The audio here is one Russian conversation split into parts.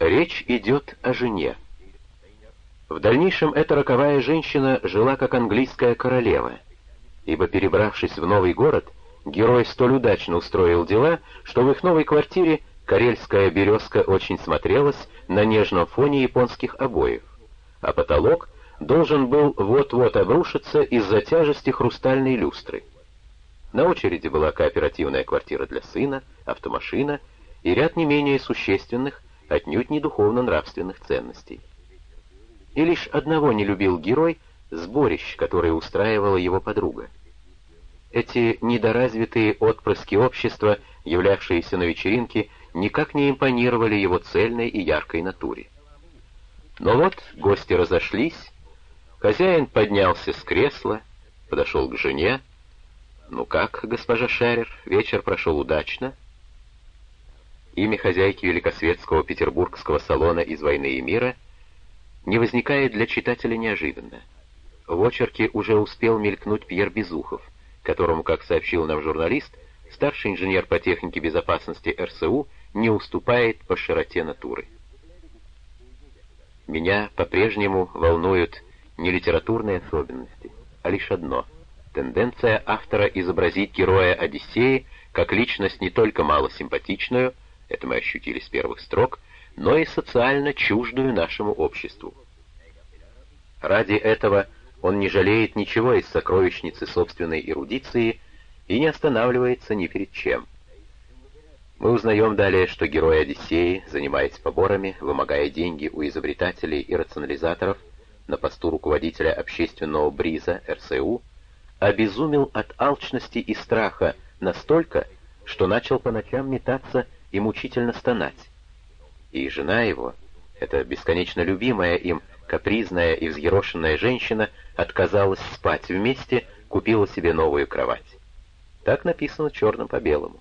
Речь идет о жене. В дальнейшем эта роковая женщина жила как английская королева, ибо, перебравшись в новый город, герой столь удачно устроил дела, что в их новой квартире карельская березка очень смотрелась на нежном фоне японских обоев, а потолок должен был вот-вот обрушиться из-за тяжести хрустальной люстры. На очереди была кооперативная квартира для сына, автомашина и ряд не менее существенных, отнюдь не духовно-нравственных ценностей. И лишь одного не любил герой — сборищ, которое устраивала его подруга. Эти недоразвитые отпрыски общества, являвшиеся на вечеринке, никак не импонировали его цельной и яркой натуре. Но вот гости разошлись, хозяин поднялся с кресла, подошел к жене. «Ну как, госпожа Шерер, вечер прошел удачно?» Имя хозяйки великосветского петербургского салона из «Войны и мира» не возникает для читателя неожиданно. В очерке уже успел мелькнуть Пьер Безухов, которому, как сообщил нам журналист, старший инженер по технике безопасности РСУ не уступает по широте натуры. Меня по-прежнему волнуют не литературные особенности, а лишь одно — тенденция автора изобразить героя Одиссеи как личность не только малосимпатичную, это мы ощутили с первых строк, но и социально чуждую нашему обществу. Ради этого он не жалеет ничего из сокровищницы собственной эрудиции и не останавливается ни перед чем — мы узнаем далее, что герой Одиссеи, занимаясь поборами, вымогая деньги у изобретателей и рационализаторов на посту руководителя общественного бриза РСУ, обезумел от алчности и страха настолько, что начал по ночам метаться и мучительно стонать. И жена его, эта бесконечно любимая им, капризная и взъерошенная женщина, отказалась спать вместе, купила себе новую кровать. Так написано черным по белому.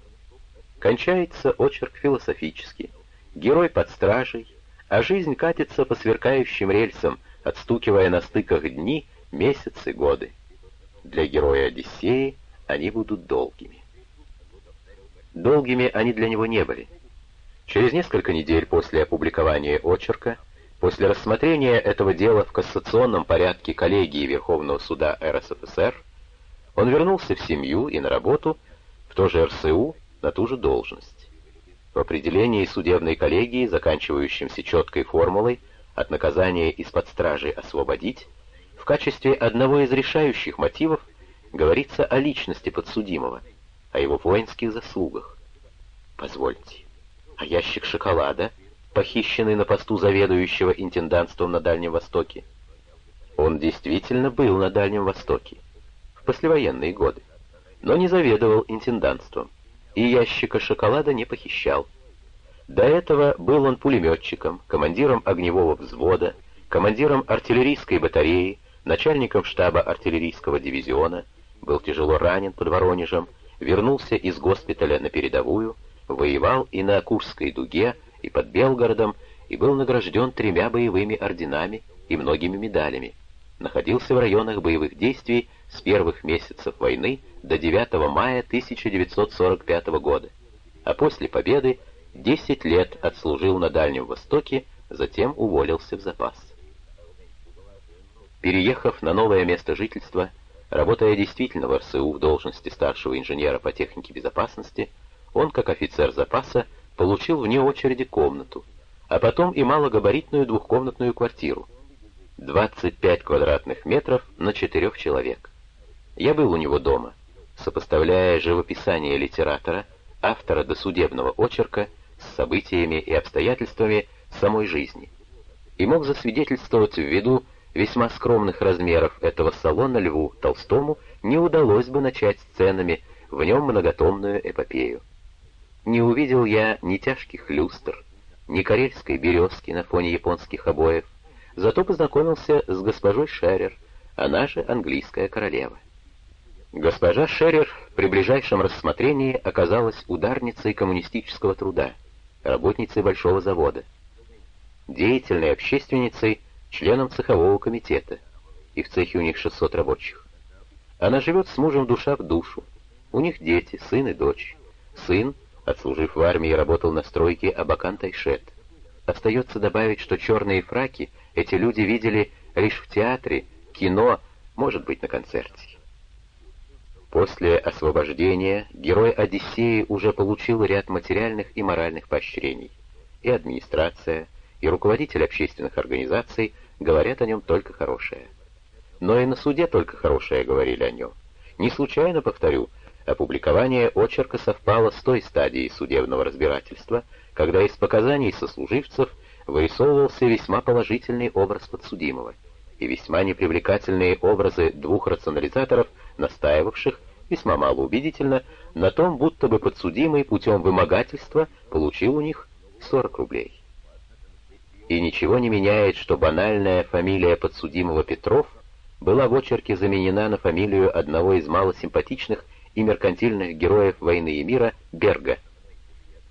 Кончается очерк философически. Герой под стражей, а жизнь катится по сверкающим рельсам, отстукивая на стыках дни, месяцы, годы. Для героя Одиссеи они будут долгими. Долгими они для него не были. Через несколько недель после опубликования очерка, после рассмотрения этого дела в кассационном порядке коллегии Верховного суда РСФСР, он вернулся в семью и на работу в то же РСУ, на ту же должность. В определении судебной коллегии, заканчивающемся четкой формулой «от наказания из-под стражи освободить», в качестве одного из решающих мотивов говорится о личности подсудимого, о его воинских заслугах. Позвольте, а ящик шоколада, похищенный на посту заведующего интендантством на Дальнем Востоке? Он действительно был на Дальнем Востоке в послевоенные годы, но не заведовал интендантством и ящика шоколада не похищал. До этого был он пулеметчиком, командиром огневого взвода, командиром артиллерийской батареи, начальником штаба артиллерийского дивизиона, был тяжело ранен под Воронежем, вернулся из госпиталя на передовую, воевал и на Курской дуге, и под Белгородом, и был награжден тремя боевыми орденами и многими медалями. Находился в районах боевых действий с первых месяцев войны до 9 мая 1945 года, а после победы 10 лет отслужил на Дальнем Востоке, затем уволился в запас. Переехав на новое место жительства, работая действительно в РСУ в должности старшего инженера по технике безопасности, он, как офицер запаса, получил вне очереди комнату, а потом и малогабаритную двухкомнатную квартиру. 25 квадратных метров на четырех человек. Я был у него дома, сопоставляя живописание литератора, автора досудебного очерка с событиями и обстоятельствами самой жизни, и мог засвидетельствовать ввиду весьма скромных размеров этого салона Льву Толстому не удалось бы начать сценами в нем многотомную эпопею. Не увидел я ни тяжких люстр, ни карельской березки на фоне японских обоев, зато познакомился с госпожой Шерер, она же английская королева. Госпожа Шерер при ближайшем рассмотрении оказалась ударницей коммунистического труда, работницей большого завода, деятельной общественницей, членом цехового комитета, и в цехе у них 600 рабочих. Она живет с мужем душа в душу. У них дети, сын и дочь. Сын, отслужив в армии, работал на стройке Абакан Тайшет, Остается добавить, что черные фраки эти люди видели лишь в театре, кино, может быть, на концерте. После освобождения герой Одиссеи уже получил ряд материальных и моральных поощрений. И администрация, и руководитель общественных организаций говорят о нем только хорошее. Но и на суде только хорошее говорили о нем. Не случайно, повторю, опубликование очерка совпало с той стадией судебного разбирательства, когда из показаний сослуживцев вырисовывался весьма положительный образ подсудимого и весьма непривлекательные образы двух рационализаторов, настаивавших, весьма малоубедительно, на том, будто бы подсудимый путем вымогательства получил у них 40 рублей. И ничего не меняет, что банальная фамилия подсудимого Петров была в очерке заменена на фамилию одного из малосимпатичных и меркантильных героев войны и мира Берга.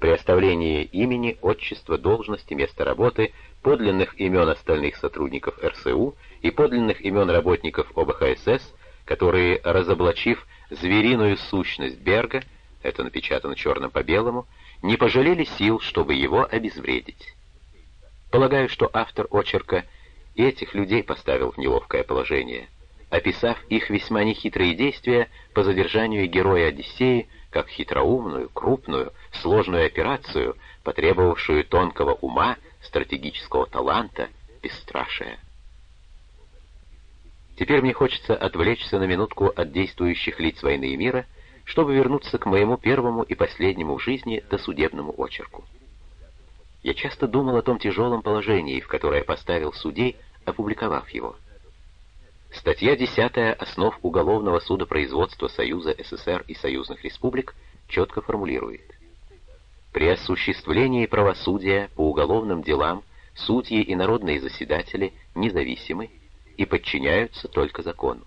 При оставлении имени, отчества, должности, места работы, подлинных имен остальных сотрудников РСУ и подлинных имен работников ОБХСС, которые, разоблачив звериную сущность Берга, это напечатано черным по белому, не пожалели сил, чтобы его обезвредить. Полагаю, что автор очерка этих людей поставил в неловкое положение, описав их весьма нехитрые действия по задержанию героя Одиссеи как хитроумную, крупную, сложную операцию, потребовавшую тонкого ума, стратегического таланта, бесстрашия. Теперь мне хочется отвлечься на минутку от действующих лиц войны и мира, чтобы вернуться к моему первому и последнему в жизни досудебному очерку. Я часто думал о том тяжелом положении, в которое поставил судей, опубликовав его. Статья 10 основ уголовного судопроизводства Союза СССР и союзных республик четко формулирует. При осуществлении правосудия по уголовным делам судьи и народные заседатели независимы и подчиняются только закону.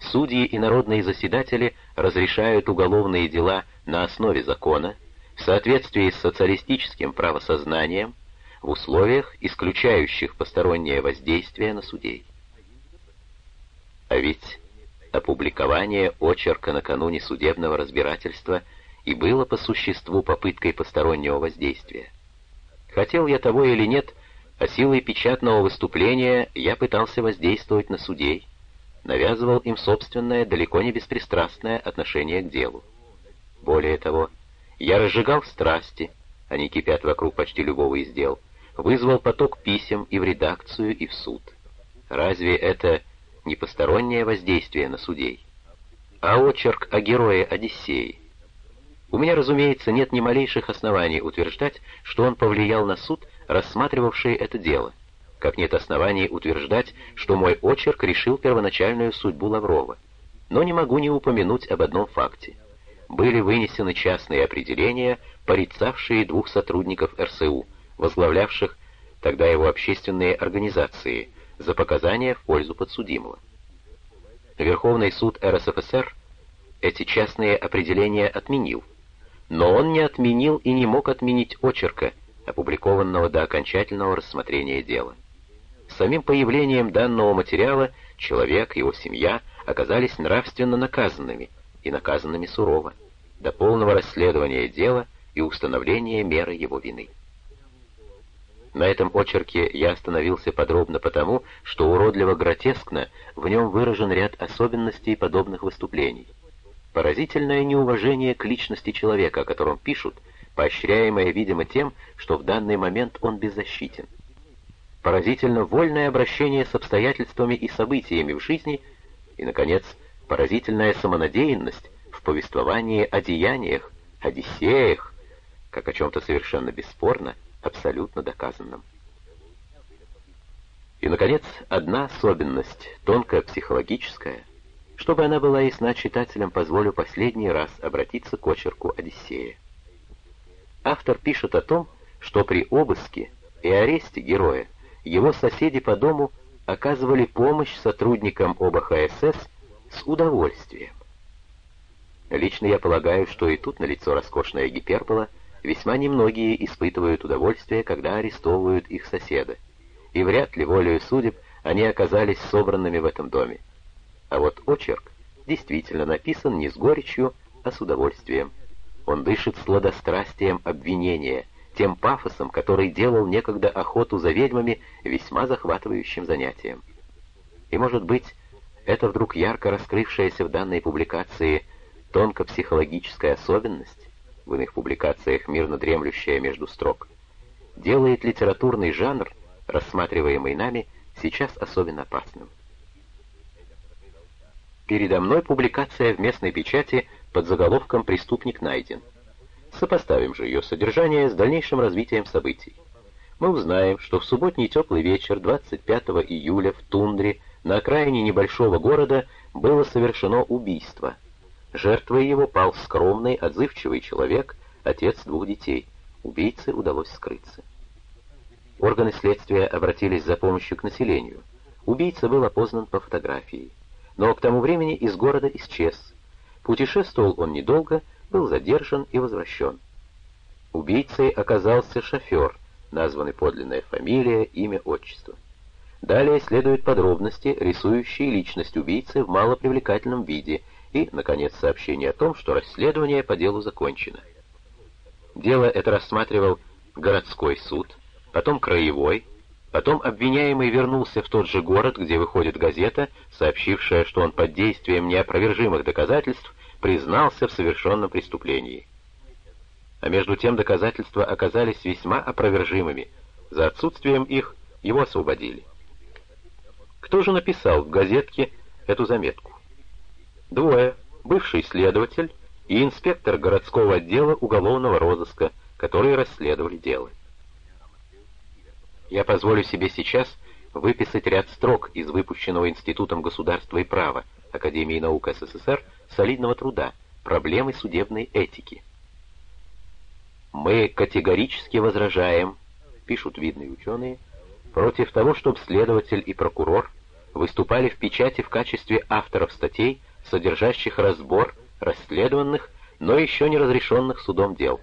Судьи и народные заседатели разрешают уголовные дела на основе закона, в соответствии с социалистическим правосознанием, в условиях, исключающих постороннее воздействие на судей. А ведь опубликование очерка накануне судебного разбирательства и было по существу попыткой постороннего воздействия. Хотел я того или нет, а силой печатного выступления я пытался воздействовать на судей, навязывал им собственное, далеко не беспристрастное отношение к делу. Более того, я разжигал страсти, они кипят вокруг почти любого из дел, вызвал поток писем и в редакцию, и в суд. Разве это не постороннее воздействие на судей? А очерк о герое Одиссеи? У меня, разумеется, нет ни малейших оснований утверждать, что он повлиял на суд рассматривавшие это дело, как нет оснований утверждать, что мой очерк решил первоначальную судьбу Лаврова. Но не могу не упомянуть об одном факте. Были вынесены частные определения, порицавшие двух сотрудников РСУ, возглавлявших тогда его общественные организации, за показания в пользу подсудимого. Верховный суд РСФСР эти частные определения отменил, но он не отменил и не мог отменить очерка, опубликованного до окончательного рассмотрения дела. Самим появлением данного материала человек его семья оказались нравственно наказанными, и наказанными сурово, до полного расследования дела и установления меры его вины. На этом очерке я остановился подробно потому, что уродливо-гротескно в нем выражен ряд особенностей подобных выступлений. Поразительное неуважение к личности человека, о котором пишут, поощряемое, видимо, тем, что в данный момент он беззащитен. Поразительно вольное обращение с обстоятельствами и событиями в жизни и, наконец, поразительная самонадеянность в повествовании о деяниях, Одиссеях, как о чем-то совершенно бесспорно, абсолютно доказанном. И, наконец, одна особенность, тонкая психологическая, чтобы она была ясна читателям, позволю последний раз обратиться к очерку Одиссея. Автор пишет о том, что при обыске и аресте героя его соседи по дому оказывали помощь сотрудникам ОБХСС с удовольствием. Лично я полагаю, что и тут налицо роскошная гипербола, весьма немногие испытывают удовольствие, когда арестовывают их соседа, и вряд ли волею судеб они оказались собранными в этом доме. А вот очерк действительно написан не с горечью, а с удовольствием. Он дышит сладострастием обвинения, тем пафосом, который делал некогда охоту за ведьмами весьма захватывающим занятием. И, может быть, это вдруг ярко раскрывшаяся в данной публикации тонко-психологическая особенность, в иных публикациях мирно дремлющая между строк, делает литературный жанр, рассматриваемый нами, сейчас особенно опасным. Передо мной публикация в местной печати под заголовком «Преступник найден». Сопоставим же ее содержание с дальнейшим развитием событий. Мы узнаем, что в субботний теплый вечер 25 июля в тундре на окраине небольшого города было совершено убийство. Жертвой его пал скромный, отзывчивый человек, отец двух детей. Убийце удалось скрыться. Органы следствия обратились за помощью к населению. Убийца был опознан по фотографии но к тому времени из города исчез. Путешествовал он недолго, был задержан и возвращен. Убийцей оказался шофер, названный подлинная фамилия, имя, отчество. Далее следуют подробности, рисующие личность убийцы в малопривлекательном виде, и, наконец, сообщение о том, что расследование по делу закончено. Дело это рассматривал городской суд, потом краевой, Потом обвиняемый вернулся в тот же город, где выходит газета, сообщившая, что он под действием неопровержимых доказательств признался в совершенном преступлении. А между тем доказательства оказались весьма опровержимыми. За отсутствием их его освободили. Кто же написал в газетке эту заметку? Двое. Бывший следователь и инспектор городского отдела уголовного розыска, которые расследовали дело. Я позволю себе сейчас выписать ряд строк из выпущенного Институтом государства и права Академии наук СССР солидного труда «Проблемы судебной этики». Мы категорически возражаем, пишут видные ученые, против того, чтобы следователь и прокурор выступали в печати в качестве авторов статей, содержащих разбор расследованных, но еще не разрешенных судом дел.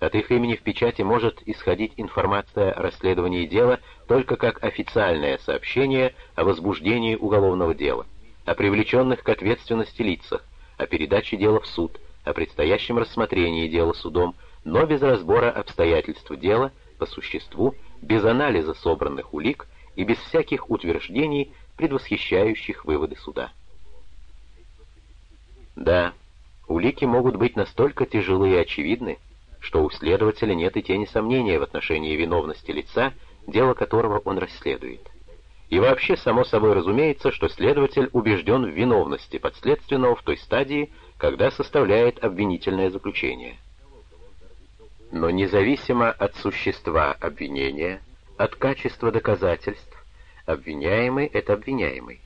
От их имени в печати может исходить информация о расследовании дела только как официальное сообщение о возбуждении уголовного дела, о привлеченных к ответственности лицах, о передаче дела в суд, о предстоящем рассмотрении дела судом, но без разбора обстоятельств дела по существу, без анализа собранных улик и без всяких утверждений, предвосхищающих выводы суда. Да, улики могут быть настолько тяжелы и очевидны, что у следователя нет и тени сомнения в отношении виновности лица, дело которого он расследует. И вообще, само собой разумеется, что следователь убежден в виновности подследственного в той стадии, когда составляет обвинительное заключение. Но независимо от существа обвинения, от качества доказательств, обвиняемый — это обвиняемый.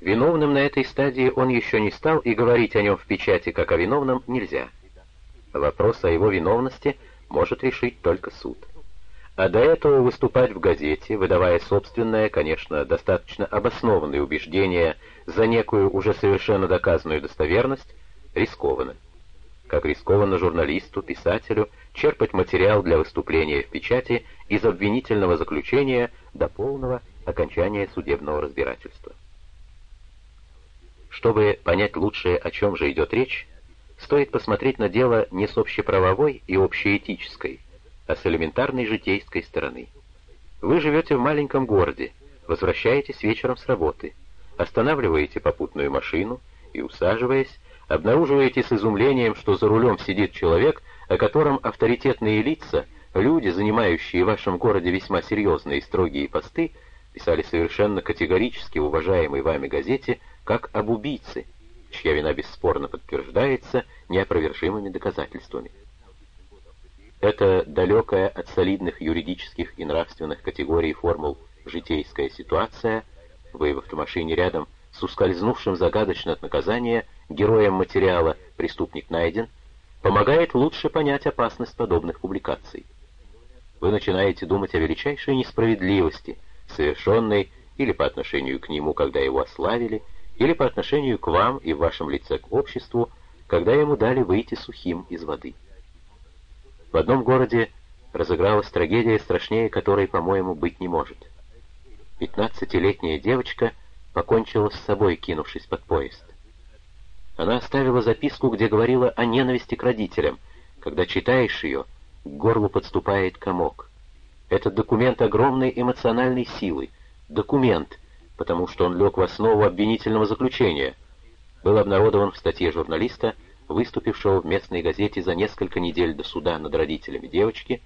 Виновным на этой стадии он еще не стал, и говорить о нем в печати как о виновном нельзя. Вопрос о его виновности может решить только суд. А до этого выступать в газете, выдавая собственное, конечно, достаточно обоснованное убеждение за некую уже совершенно доказанную достоверность, рискованно. Как рискованно журналисту, писателю черпать материал для выступления в печати из обвинительного заключения до полного окончания судебного разбирательства. Чтобы понять лучше, о чем же идет речь, стоит посмотреть на дело не с общеправовой и общеэтической, а с элементарной житейской стороны. Вы живете в маленьком городе, возвращаетесь вечером с работы, останавливаете попутную машину и, усаживаясь, обнаруживаете с изумлением, что за рулем сидит человек, о котором авторитетные лица, люди, занимающие в вашем городе весьма серьезные и строгие посты, писали совершенно категорически в уважаемой вами газете как об убийце, чья вина бесспорно подтверждается неопровержимыми доказательствами. Это далекая от солидных юридических и нравственных категорий формул житейская ситуация, вы в автомашине рядом с ускользнувшим загадочно от наказания героем материала «Преступник найден», помогает лучше понять опасность подобных публикаций. Вы начинаете думать о величайшей несправедливости, совершенной или по отношению к нему, когда его ославили, или по отношению к вам и в вашем лице к обществу, когда ему дали выйти сухим из воды. В одном городе разыгралась трагедия, страшнее которой, по-моему, быть не может. Пятнадцатилетняя девочка покончила с собой, кинувшись под поезд. Она оставила записку, где говорила о ненависти к родителям. Когда читаешь ее, к горлу подступает комок. Этот документ огромной эмоциональной силы. Документ, потому что он лег в основу обвинительного заключения. Был обнародован в статье журналиста, выступившего в местной газете за несколько недель до суда над родителями девочки,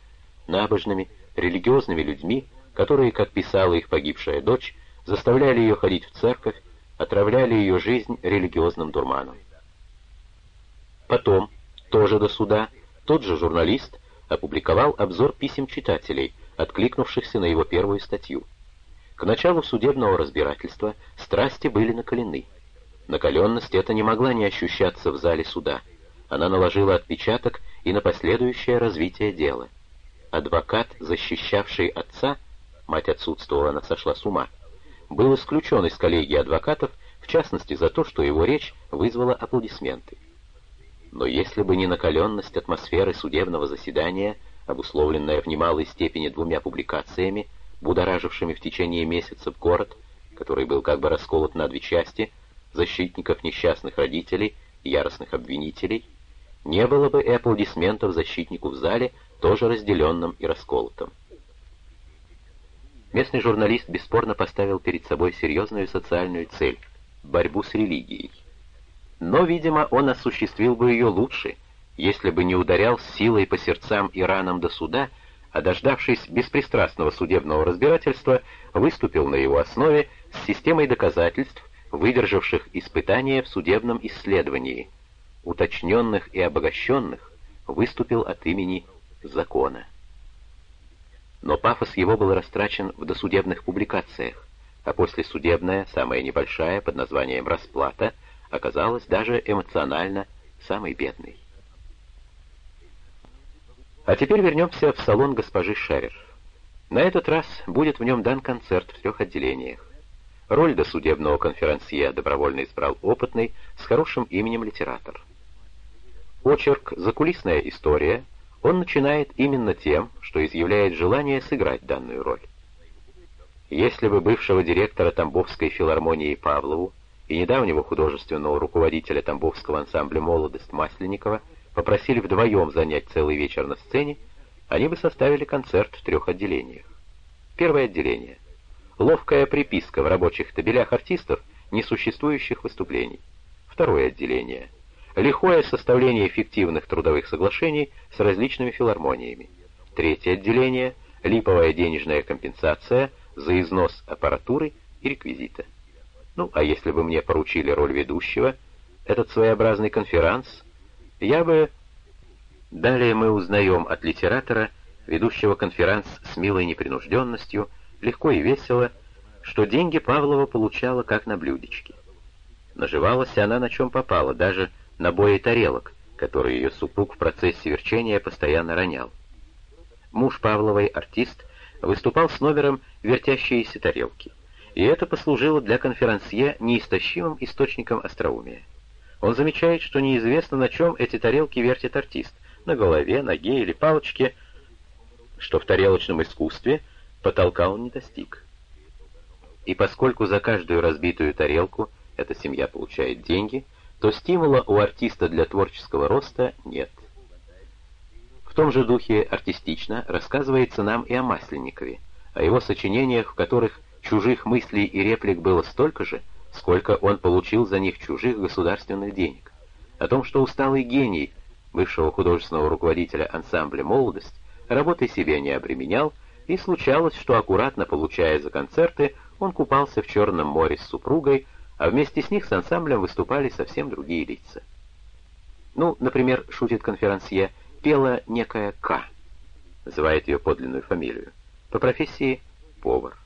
набожными, религиозными людьми, которые, как писала их погибшая дочь, заставляли ее ходить в церковь, отравляли ее жизнь религиозным дурманом. Потом, тоже до суда, тот же журналист опубликовал обзор писем читателей, откликнувшихся на его первую статью. К началу судебного разбирательства страсти были накалены. Накаленность эта не могла не ощущаться в зале суда. Она наложила отпечаток и на последующее развитие дела. Адвокат, защищавший отца, мать отсутствовала, она сошла с ума, был исключен из коллегии адвокатов, в частности за то, что его речь вызвала аплодисменты. Но если бы не накаленность атмосферы судебного заседания, обусловленная в немалой степени двумя публикациями, будоражившими в течение месяцев город, который был как бы расколот на две части, защитников несчастных родителей и яростных обвинителей, не было бы и аплодисментов защитнику в зале, тоже разделенном и расколотом. Местный журналист бесспорно поставил перед собой серьезную социальную цель – борьбу с религией. Но, видимо, он осуществил бы ее лучше, если бы не ударял силой по сердцам и ранам до суда, а дождавшись беспристрастного судебного разбирательства, выступил на его основе с системой доказательств, выдержавших испытания в судебном исследовании, уточненных и обогащенных, выступил от имени закона. Но пафос его был растрачен в досудебных публикациях, а послесудебная, самая небольшая, под названием «Расплата», оказалась даже эмоционально самой бедной. А теперь вернемся в салон госпожи Шерер. На этот раз будет в нем дан концерт в трех отделениях. Роль досудебного конферансье добровольно избрал опытный, с хорошим именем литератор. Очерк «Закулисная история» он начинает именно тем, что изъявляет желание сыграть данную роль. Если бы бывшего директора Тамбовской филармонии Павлову и недавнего художественного руководителя Тамбовского ансамбля «Молодость» Масленникова попросили вдвоем занять целый вечер на сцене, они бы составили концерт в трех отделениях. Первое отделение. Ловкая приписка в рабочих табелях артистов несуществующих выступлений. Второе отделение. Лихое составление фиктивных трудовых соглашений с различными филармониями. Третье отделение. Липовая денежная компенсация за износ аппаратуры и реквизита. Ну, а если бы мне поручили роль ведущего, этот своеобразный конферанс, я бы... Далее мы узнаем от литератора, ведущего конферанс с милой непринужденностью, легко и весело, что деньги Павлова получала как на блюдечке. Наживалась она на чем попала, даже на бое тарелок, которые ее супруг в процессе верчения постоянно ронял. Муж Павловой, артист, выступал с номером «Вертящиеся тарелки» и это послужило для конферансье неистощимым источником остроумия. Он замечает, что неизвестно, на чем эти тарелки вертит артист, на голове, ноге или палочке, что в тарелочном искусстве потолка он не достиг. И поскольку за каждую разбитую тарелку эта семья получает деньги, то стимула у артиста для творческого роста нет. В том же духе артистично рассказывается нам и о Масленникове, о его сочинениях, в которых Чужих мыслей и реплик было столько же, сколько он получил за них чужих государственных денег. О том, что усталый гений бывшего художественного руководителя ансамбля «Молодость» работой себе не обременял, и случалось, что аккуратно получая за концерты, он купался в Черном море с супругой, а вместе с них с ансамблем выступали совсем другие лица. Ну, например, шутит конферансье, пела некая К, называет ее подлинную фамилию, по профессии повар.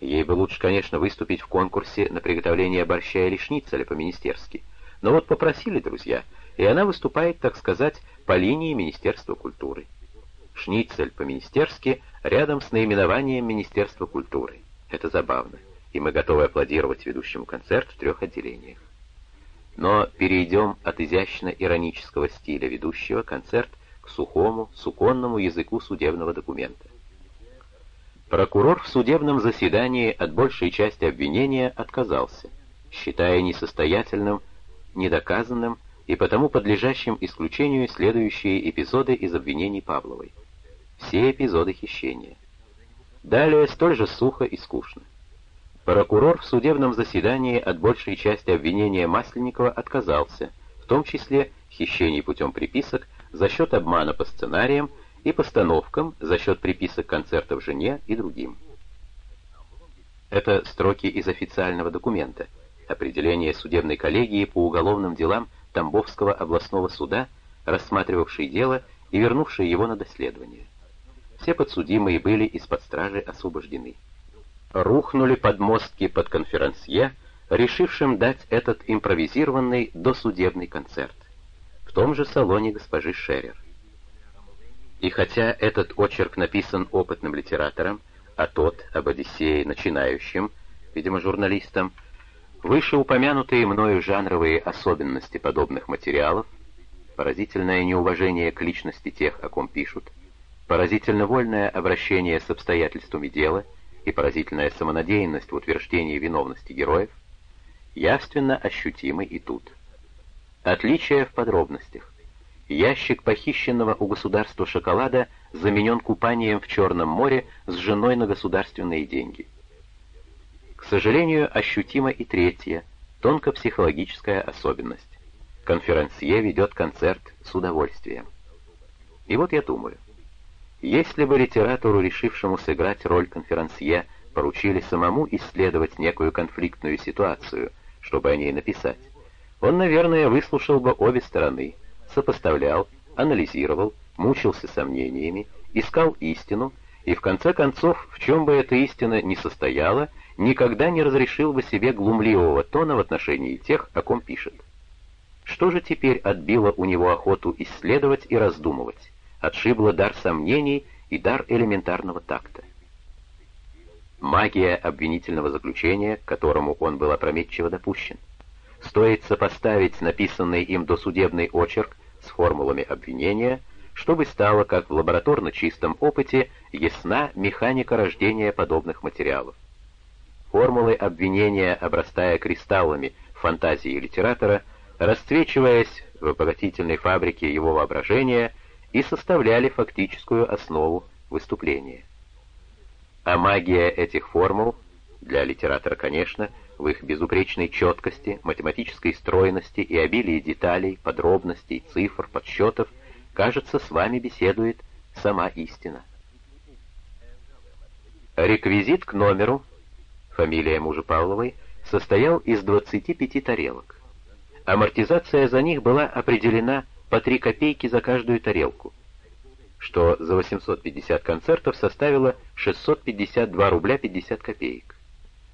Ей бы лучше, конечно, выступить в конкурсе на приготовление борща или шницеля по-министерски. Но вот попросили друзья, и она выступает, так сказать, по линии Министерства культуры. Шницель по-министерски рядом с наименованием Министерства культуры. Это забавно, и мы готовы аплодировать ведущему концерт в трех отделениях. Но перейдем от изящно-иронического стиля ведущего концерт к сухому, суконному языку судебного документа. Прокурор в судебном заседании от большей части обвинения отказался, считая несостоятельным, недоказанным и потому подлежащим исключению следующие эпизоды из обвинений Павловой – все эпизоды хищения. Далее столь же сухо и скучно. Прокурор в судебном заседании от большей части обвинения Масленникова отказался, в том числе хищений путем приписок за счет обмана по сценариям и постановкам за счет приписок концертов жене и другим. Это строки из официального документа, определение судебной коллегии по уголовным делам Тамбовского областного суда, рассматривавшей дело и вернувшей его на доследование. Все подсудимые были из-под стражи освобождены рухнули подмостки под конферансье, решившим дать этот импровизированный досудебный концерт в том же салоне госпожи Шерер. И хотя этот очерк написан опытным литератором, а тот об Одиссее начинающим, видимо, журналистом, вышеупомянутые мною жанровые особенности подобных материалов, поразительное неуважение к личности тех, о ком пишут, поразительно вольное обращение с обстоятельствами дела — и поразительная самонадеянность в утверждении виновности героев явственно ощутимы и тут. Отличие в подробностях. Ящик похищенного у государства шоколада заменен купанием в Черном море с женой на государственные деньги. К сожалению, ощутима и третья, тонко-психологическая особенность. Конферансье ведет концерт с удовольствием. И вот я думаю, если бы литератору, решившему сыграть роль конферансье, поручили самому исследовать некую конфликтную ситуацию, чтобы о ней написать, он, наверное, выслушал бы обе стороны, сопоставлял, анализировал, мучился сомнениями, искал истину, и в конце концов, в чем бы эта истина ни состояла, никогда не разрешил бы себе глумливого тона в отношении тех, о ком пишет. Что же теперь отбило у него охоту исследовать и раздумывать? отшибла дар сомнений и дар элементарного такта. Магия обвинительного заключения, к которому он был опрометчиво допущен. Стоит сопоставить написанный им досудебный очерк с формулами обвинения, чтобы стало, как в лабораторно чистом опыте, ясна механика рождения подобных материалов. Формулы обвинения, обрастая кристаллами фантазии литератора, расцвечиваясь в обогатительной фабрике его воображения — и составляли фактическую основу выступления. А магия этих формул, для литератора, конечно, в их безупречной четкости, математической стройности и обилии деталей, подробностей, цифр, подсчетов, кажется, с вами беседует сама истина. Реквизит к номеру, фамилия мужа Павловой, состоял из 25 тарелок. Амортизация за них была определена по 3 копейки за каждую тарелку, что за 850 концертов составило 652 рубля 50 копеек.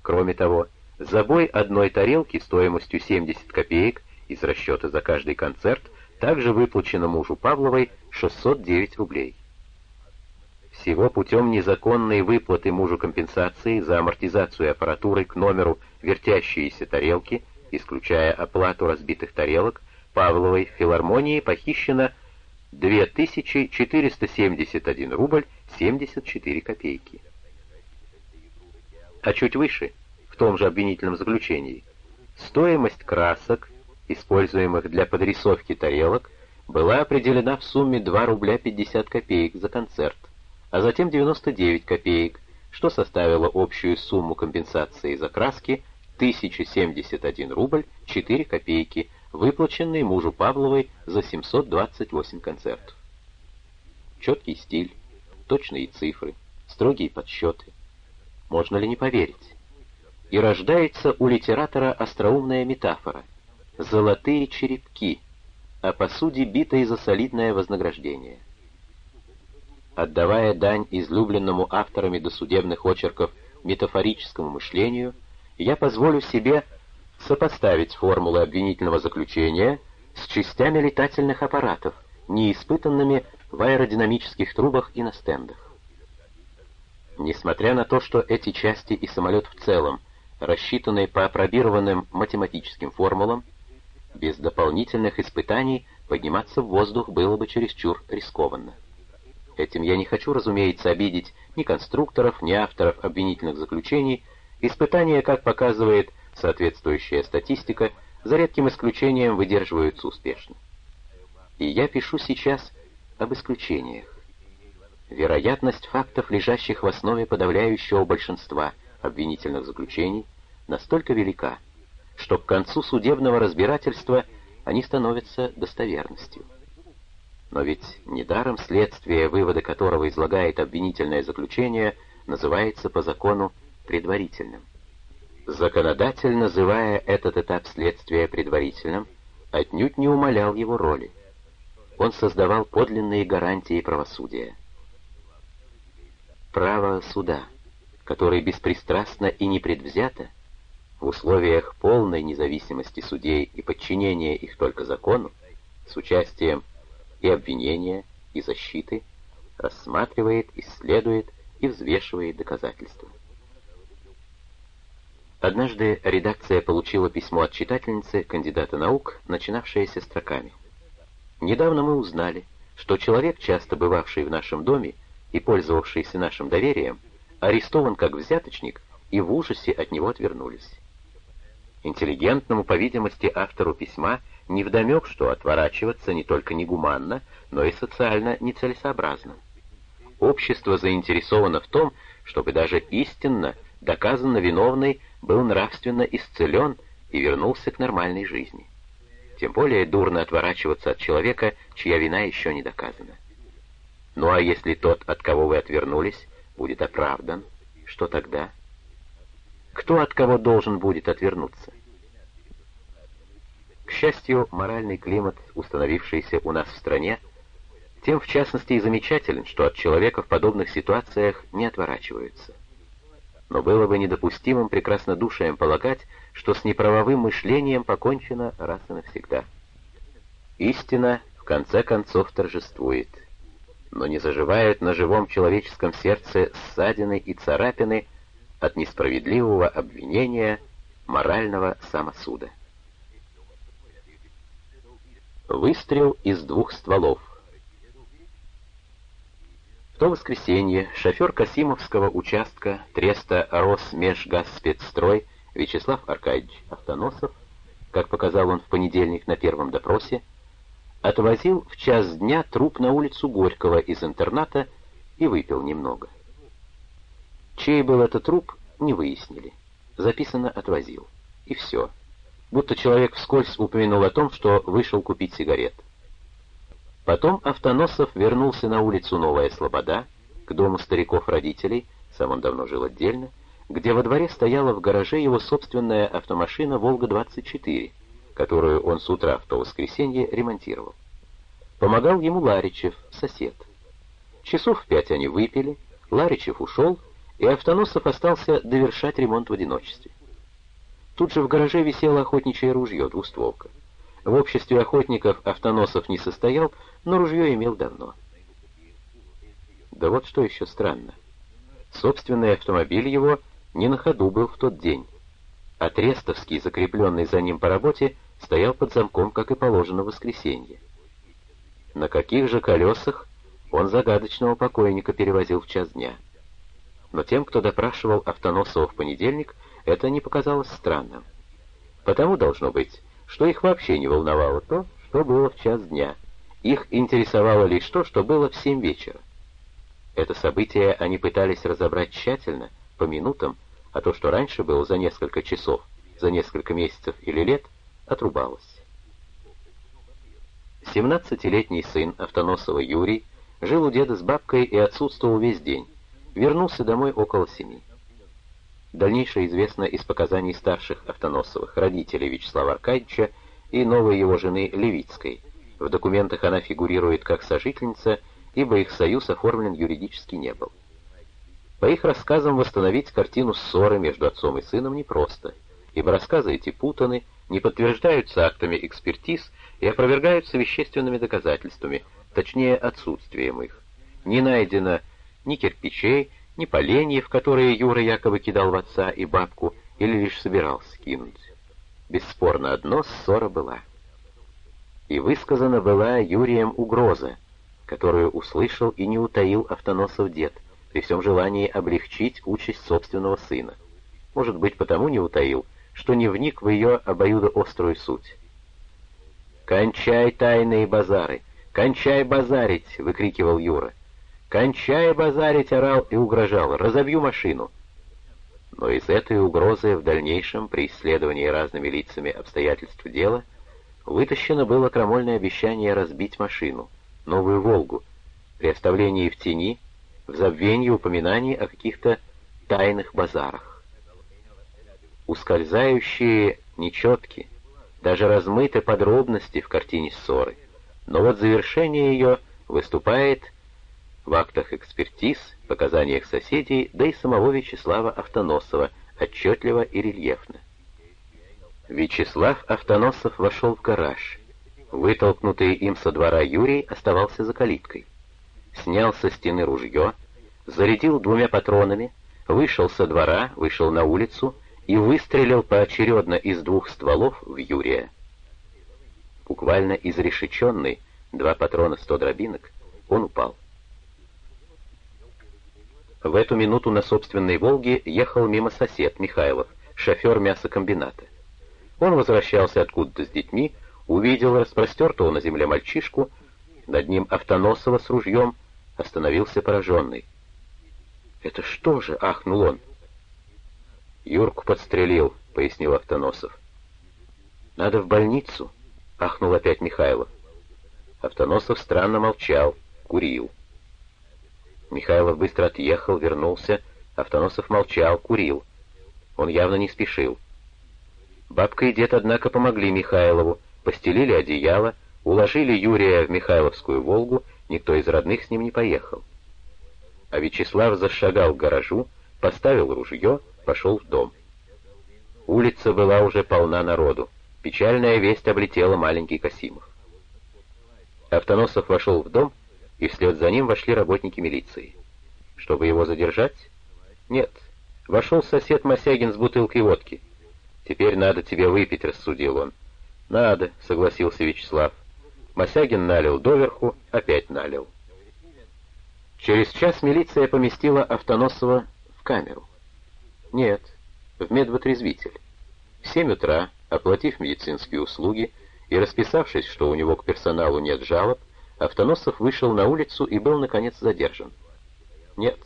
Кроме того, забой одной тарелки стоимостью 70 копеек из расчета за каждый концерт также выплачено мужу Павловой 609 рублей. Всего путем незаконной выплаты мужу компенсации за амортизацию аппаратуры к номеру вертящиеся тарелки, исключая оплату разбитых тарелок, Павловой филармонии похищено 2471 рубль 74 копейки. А чуть выше, том же обвинительном заключении, стоимость красок, используемых для подрисовки тарелок, была определена в сумме 2 рубля 50 копеек за концерт, а затем 99 копеек, что составило общую сумму компенсации за краски 1071 рубль 4 копейки выплаченный мужу Павловой за 728 концертов. Четкий стиль, точные цифры, строгие подсчеты. Можно ли не поверить? И рождается у литератора остроумная метафора «золотые черепки», а посуде битой за солидное вознаграждение. Отдавая дань излюбленному авторами досудебных очерков метафорическому мышлению, я позволю себе сопоставить формулы обвинительного заключения с частями летательных аппаратов, неиспытанными в аэродинамических трубах и на стендах. Несмотря на то, что эти части и самолет в целом рассчитаны по опробированным математическим формулам, без дополнительных испытаний подниматься в воздух было бы чересчур рискованно. Этим я не хочу, разумеется, обидеть ни конструкторов, ни авторов обвинительных заключений. Испытания, как показывает Соответствующая статистика за редким исключением выдерживаются успешно. И я пишу сейчас об исключениях. вероятность фактов, лежащих в основе подавляющего большинства обвинительных заключений, настолько велика, что к концу судебного разбирательства они становятся достоверностью. Но ведь недаром следствие, выводы которого излагает обвинительное заключение, называется по закону предварительным. Законодатель, называя этот этап следствия предварительным, отнюдь не умалял его роли. Он создавал подлинные гарантии правосудия. Право суда, которое беспристрастно и непредвзято, в условиях полной независимости судей и подчинения их только закону, с участием и обвинения, и защиты, рассматривает, исследует и взвешивает доказательства. Однажды редакция получила письмо от читательницы, кандидата наук, начинавшееся строками. «Недавно мы узнали, что человек, часто бывавший в нашем доме и пользовавшийся нашим доверием, арестован как взяточник, и в ужасе от него отвернулись. Интеллигентному, по видимости, автору письма невдомек, что отворачиваться не только негуманно, но и социально нецелесообразно. Общество заинтересовано в том, чтобы даже истинно, доказанно виновный, был нравственно исцелен и вернулся к нормальной жизни. Тем более дурно отворачиваться от человека, чья вина еще не доказана. Ну а если тот, от кого вы отвернулись, будет оправдан, что тогда? Кто от кого должен будет отвернуться? К счастью, моральный климат, установившийся у нас в стране, тем в частности и замечателен, что от человека в подобных ситуациях не отворачиваются. Но было бы недопустимым прекраснодушием полагать, что с неправовым мышлением покончено раз и навсегда. Истина в конце концов торжествует, но не заживают на живом человеческом сердце ссадины и царапины от несправедливого обвинения морального самосуда. Выстрел из двух стволов. В то воскресенье шофер Касимовского участка Треста Росмешгазспецстрой Вячеслав Аркадьевич Автоносов, как показал он в понедельник на первом допросе, отвозил в час дня труп на улицу Горького из интерната и выпил немного. Чей был этот труп, не выяснили. Записано «отвозил». И все будто человек вскользь упомянул о том, что вышел купить сигарет. Потом Автоносов вернулся на улицу Новая Слобода, к дому стариков-родителей, сам он давно жил отдельно, где во дворе стояла в гараже его собственная автомашина «Волга-24», которую он с утра в то воскресенье ремонтировал. Помогал ему Ларичев, сосед. Часов в пять они выпили, Ларичев ушел, и Автоносов остался довершать ремонт в одиночестве. Тут же в гараже висело охотничье ружье, двустволка. В обществе охотников автоносов не состоял, но ружье имел давно. Да вот что еще странно. Собственный автомобиль его не на ходу был в тот день, а Трестовский, закрепленный за ним по работе, стоял под замком, как и положено в воскресенье. На каких же колесах он загадочного покойника перевозил в час дня? Но тем, кто допрашивал Автоносова в понедельник, это не показалось странным. Потому должно быть, что их вообще не волновало то, что было в час дня. Их интересовало лишь то, что было в семь вечера. Это событие они пытались разобрать тщательно, по минутам, а то, что раньше было за несколько часов, за несколько месяцев или лет, отрубалось. Семнадцатилетний сын Автоносова Юрий жил у деда с бабкой и отсутствовал весь день. Вернулся домой около семи. Дальнейшее известно из показаний старших Автоносовых, родителей Вячеслава Аркадьевича и новой его жены Левицкой. В документах она фигурирует как сожительница, ибо их союз оформлен юридически не был. По их рассказам восстановить картину ссоры между отцом и сыном непросто, ибо рассказы эти путаны, не подтверждаются актами экспертиз и опровергаются вещественными доказательствами, точнее отсутствием их. Не найдено ни кирпичей, ни поленьев, которые Юра якобы кидал в отца и бабку, или лишь собирался кинуть. Бесспорно одно, ссора была. И высказана была Юрием угроза, которую услышал и не утаил Автоносов дед, при всем желании облегчить участь собственного сына. Может быть, потому не утаил, что не вник в ее обоюдоострую суть. «Кончай тайные базары! Кончай базарить!» — выкрикивал Юра. «Кончай базарить!» — орал и угрожал. «Разобью машину!» Но из этой угрозы в дальнейшем, при исследовании разными лицами обстоятельств дела, вытащено было крамольное обещание разбить машину, новую «Волгу», при оставлении в тени, в забвении упоминаний о каких-то тайных базарах. Ускользающие нечетки, даже размыты подробности в картине ссоры, но вот завершение ее выступает в актах экспертиз, показаниях соседей, да и самого Вячеслава Автоносова, отчетливо и рельефно. Вячеслав Автоносов вошел в гараж. Вытолкнутый им со двора Юрий оставался за калиткой. Снял со стены ружье, зарядил двумя патронами, вышел со двора, вышел на улицу и выстрелил поочередно из двух стволов в Юрия. Буквально изрешеченный, два патрона сто дробинок, он упал. В эту минуту на собственной «Волге» ехал мимо сосед Михайлов, шофер мясокомбината. Он возвращался откуда-то с детьми, увидел распростертого на земле мальчишку, над ним Автоносова с ружьем, остановился пораженный. «Это что же?» — ахнул он. «Юрку подстрелил», — пояснил Автоносов. «Надо в больницу», — ахнул опять Михайлов. Автоносов странно молчал, курил. Михайлов быстро отъехал, вернулся. Автоносов молчал, курил. Он явно не спешил. Бабка и дед, однако, помогли Михайлову, постелили одеяло, уложили Юрия в Михайловскую «Волгу», никто из родных с ним не поехал. А Вячеслав зашагал к гаражу, поставил ружье, пошел в дом. Улица была уже полна народу. Печальная весть облетела маленький Касимов. Автоносов вошел в дом и вслед за ним вошли работники милиции. Чтобы его задержать? Нет. Вошел сосед Мосягин с бутылкой водки. «Теперь надо тебе выпить», — рассудил он. «Надо», — согласился Вячеслав. Мосягин налил доверху, опять налил. Через час милиция поместила Автоносова в камеру. Нет, в медвотрезвитель. В семь утра, оплатив медицинские услуги и расписавшись, что у него к персоналу нет жалоб, Автоносов вышел на улицу и был, наконец, задержан. Нет.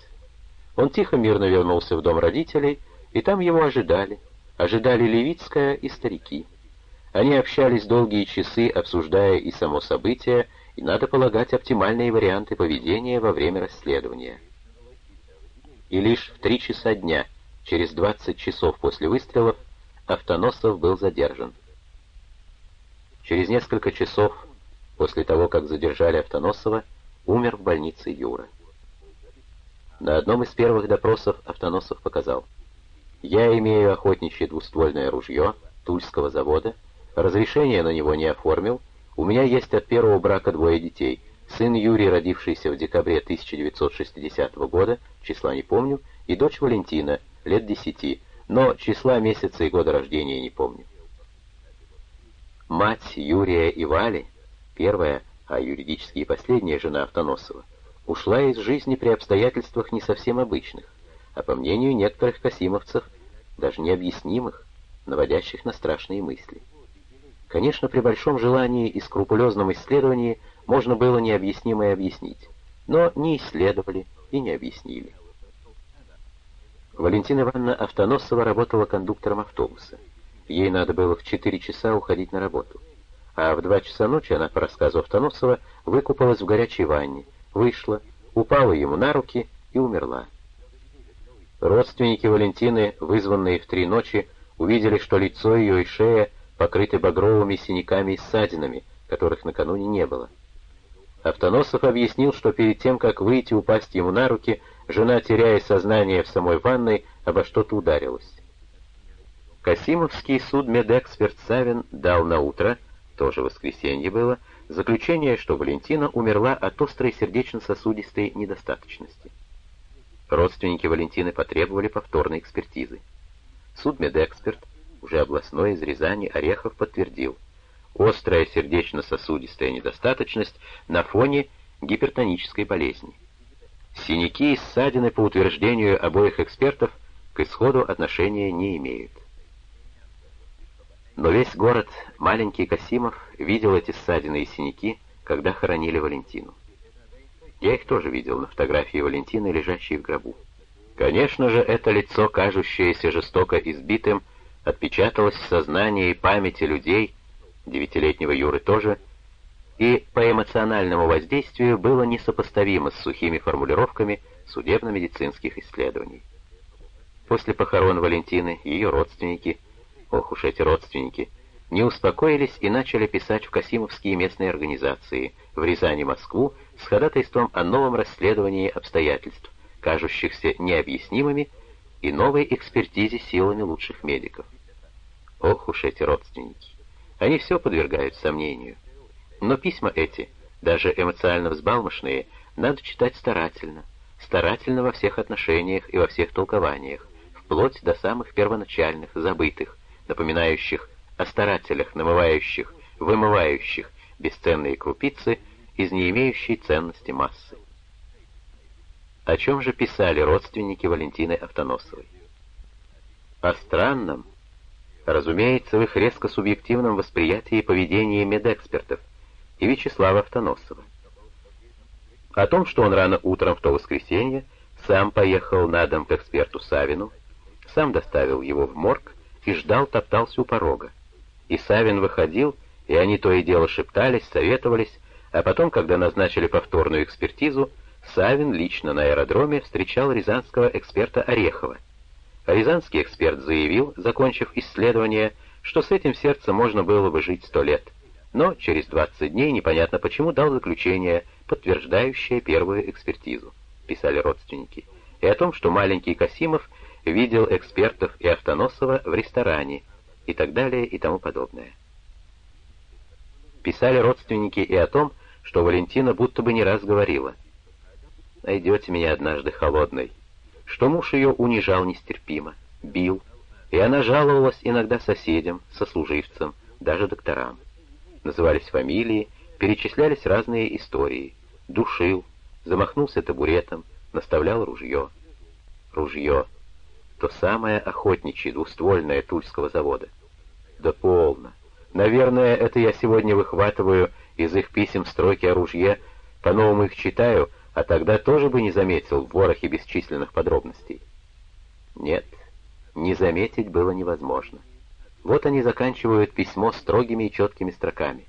Он тихо, мирно вернулся в дом родителей, и там его ожидали. Ожидали Левицкая и старики. Они общались долгие часы, обсуждая и само событие, и, надо полагать, оптимальные варианты поведения во время расследования. И лишь в три часа дня, через 20 часов после выстрелов, Автоносов был задержан. Через несколько часов После того, как задержали Автоносова, умер в больнице Юра. На одном из первых допросов Автоносов показал. «Я имею охотничье двуствольное ружье Тульского завода, разрешение на него не оформил, у меня есть от первого брака двое детей, сын Юрий, родившийся в декабре 1960 года, числа не помню, и дочь Валентина, лет десяти, но числа месяца и года рождения не помню. Мать Юрия и Вали первая, а юридически и последняя жена Автоносова, ушла из жизни при обстоятельствах не совсем обычных, а по мнению некоторых касимовцев, даже необъяснимых, наводящих на страшные мысли. Конечно, при большом желании и скрупулезном исследовании можно было необъяснимое объяснить, но не исследовали и не объяснили. Валентина Ивановна Автоносова работала кондуктором автобуса. Ей надо было в 4 часа уходить на работу а в два часа ночи она, по рассказу Автоносова, выкупалась в горячей ванне, вышла, упала ему на руки и умерла. Родственники Валентины, вызванные в три ночи, увидели, что лицо ее и шея покрыты багровыми синяками и ссадинами, которых накануне не было. Автоносов объяснил, что перед тем, как выйти упасть ему на руки, жена, теряя сознание в самой ванной, обо что-то ударилась. Касимовский судмедэксперт Савин дал на утро тоже воскресенье было, заключение, что Валентина умерла от острой сердечно-сосудистой недостаточности. Родственники Валентины потребовали повторной экспертизы. Судмедэксперт, уже областной из Рязани, Орехов подтвердил, острая сердечно-сосудистая недостаточность на фоне гипертонической болезни. Синяки и ссадины, по утверждению обоих экспертов, к исходу отношения не имеют. Но весь город, маленький Касимов, видел эти ссадины и синяки, когда хоронили Валентину. Я их тоже видел на фотографии Валентины, лежащей в гробу. Конечно же, это лицо, кажущееся жестоко избитым, отпечаталось в сознании и памяти людей, девятилетнего Юры тоже, и по эмоциональному воздействию было несопоставимо с сухими формулировками судебно-медицинских исследований. После похорон Валентины ее родственники, ох уж эти родственники, не успокоились и начали писать в Касимовские местные организации, в Рязани, Москву, с ходатайством о новом расследовании обстоятельств, кажущихся необъяснимыми, и новой экспертизе силами лучших медиков. Ох уж эти родственники! Они все подвергают сомнению. Но письма эти, даже эмоционально взбалмошные, надо читать старательно, старательно во всех отношениях и во всех толкованиях, вплоть до самых первоначальных, забытых, напоминающих о старателях, намывающих, вымывающих бесценные крупицы из не имеющей ценности массы. О чем же писали родственники Валентины Автоносовой? О странном, разумеется, в их резко субъективном восприятии поведения медэкспертов и Вячеслава Автоносова. О том, что он рано утром в то воскресенье сам поехал на дом к эксперту Савину, сам доставил его в морг и ждал, топтался у порога. И Савин выходил, и они то и дело шептались, советовались, а потом, когда назначили повторную экспертизу, Савин лично на аэродроме встречал рязанского эксперта Орехова. Рязанский эксперт заявил, закончив исследование, что с этим сердцем можно было бы жить сто лет, но через 20 дней непонятно почему дал заключение, подтверждающее первую экспертизу, писали родственники, и о том, что маленький Касимов видел экспертов и Автоносова в ресторане, и так далее и тому подобное. Писали родственники и о том, что Валентина будто бы не раз говорила «Найдете меня однажды холодной», что муж ее унижал нестерпимо, бил, и она жаловалась иногда соседям, сослуживцам, даже докторам. Назывались фамилии, перечислялись разные истории. Душил, замахнулся табуретом, наставлял ружье. Ружье. То самое охотничье двуствольное Тульского завода. Да полно. Наверное, это я сегодня выхватываю из их писем строки о ружье, по-новому их читаю, а тогда тоже бы не заметил в ворохе бесчисленных подробностей. Нет, не заметить было невозможно. Вот они заканчивают письмо строгими и четкими строками.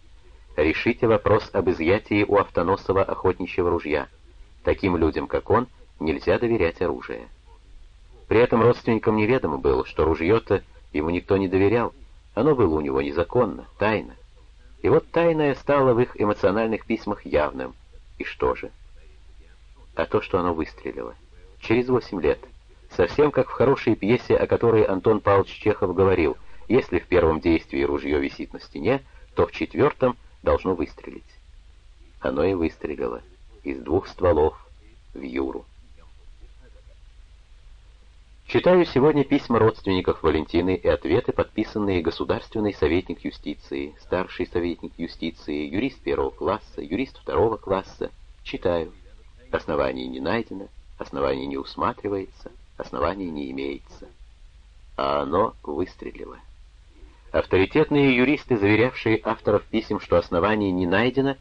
Решите вопрос об изъятии у Автоносова охотничьего ружья. Таким людям, как он, нельзя доверять оружие. При этом родственникам неведомо было, что ружье-то ему никто не доверял, оно было у него незаконно, тайно. И вот тайное стало в их эмоциональных письмах явным. И что же? А то, что оно выстрелило. Через восемь лет. Совсем как в хорошей пьесе, о которой Антон Павлович Чехов говорил, если в первом действии ружье висит на стене, то в четвертом должно выстрелить. Оно и выстрелило. Из двух стволов в Юру. Читаю сегодня письма родственников Валентины и ответы, подписанные государственный советник юстиции, старший советник юстиции, юрист первого класса, юрист второго класса. Читаю. Оснований не найдено, оснований не усматривается, оснований не имеется. А оно выстрелило. Авторитетные юристы, заверявшие авторов писем, что оснований не найдено,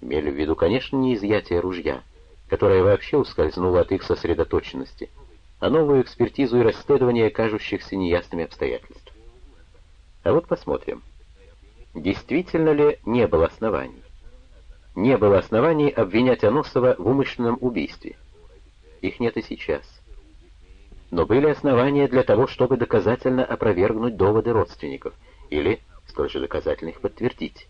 имели в виду, конечно, не изъятие ружья, которое вообще ускользнуло от их сосредоточенности — а новую экспертизу и расследование кажущихся неясными обстоятельств. А вот посмотрим. Действительно ли не было оснований? Не было оснований обвинять Аносова в умышленном убийстве. Их нет и сейчас. Но были основания для того, чтобы доказательно опровергнуть доводы родственников, или, столь же доказательно их подтвердить.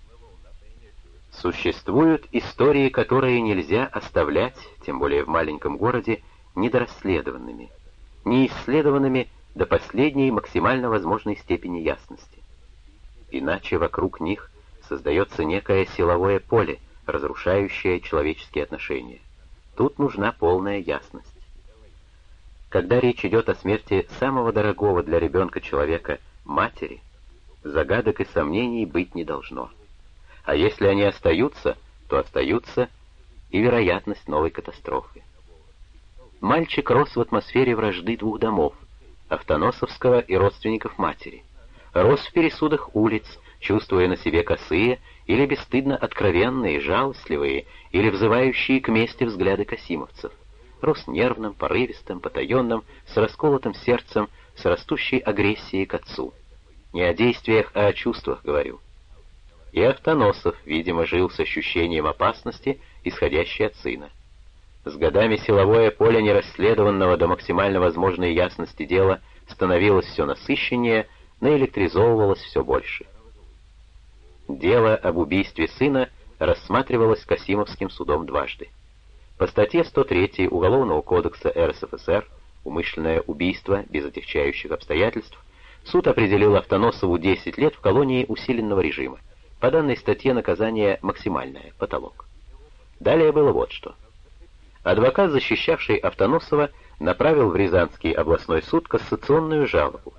Существуют истории, которые нельзя оставлять, тем более в маленьком городе, недорасследованными не исследованными до последней максимально возможной степени ясности. Иначе вокруг них создается некое силовое поле, разрушающее человеческие отношения. Тут нужна полная ясность. Когда речь идет о смерти самого дорогого для ребенка человека, матери, загадок и сомнений быть не должно. А если они остаются, то остаются и вероятность новой катастрофы. Мальчик рос в атмосфере вражды двух домов, Автоносовского и родственников матери. Рос в пересудах улиц, чувствуя на себе косые или бесстыдно откровенные, жалостливые, или взывающие к мести взгляды касимовцев. Рос нервным, порывистым, потаенным, с расколотым сердцем, с растущей агрессией к отцу. Не о действиях, а о чувствах говорю. И Автоносов, видимо, жил с ощущением опасности, исходящей от сына. С годами силовое поле нерасследованного до максимально возможной ясности дела становилось все насыщеннее, наэлектризовывалось все больше. Дело об убийстве сына рассматривалось Касимовским судом дважды. По статье 103 Уголовного кодекса РСФСР «Умышленное убийство без отягчающих обстоятельств» суд определил Автоносову 10 лет в колонии усиленного режима. По данной статье наказание максимальное, потолок. Далее было вот что. Адвокат, защищавший Автоносова, направил в Рязанский областной суд кассационную жалобу.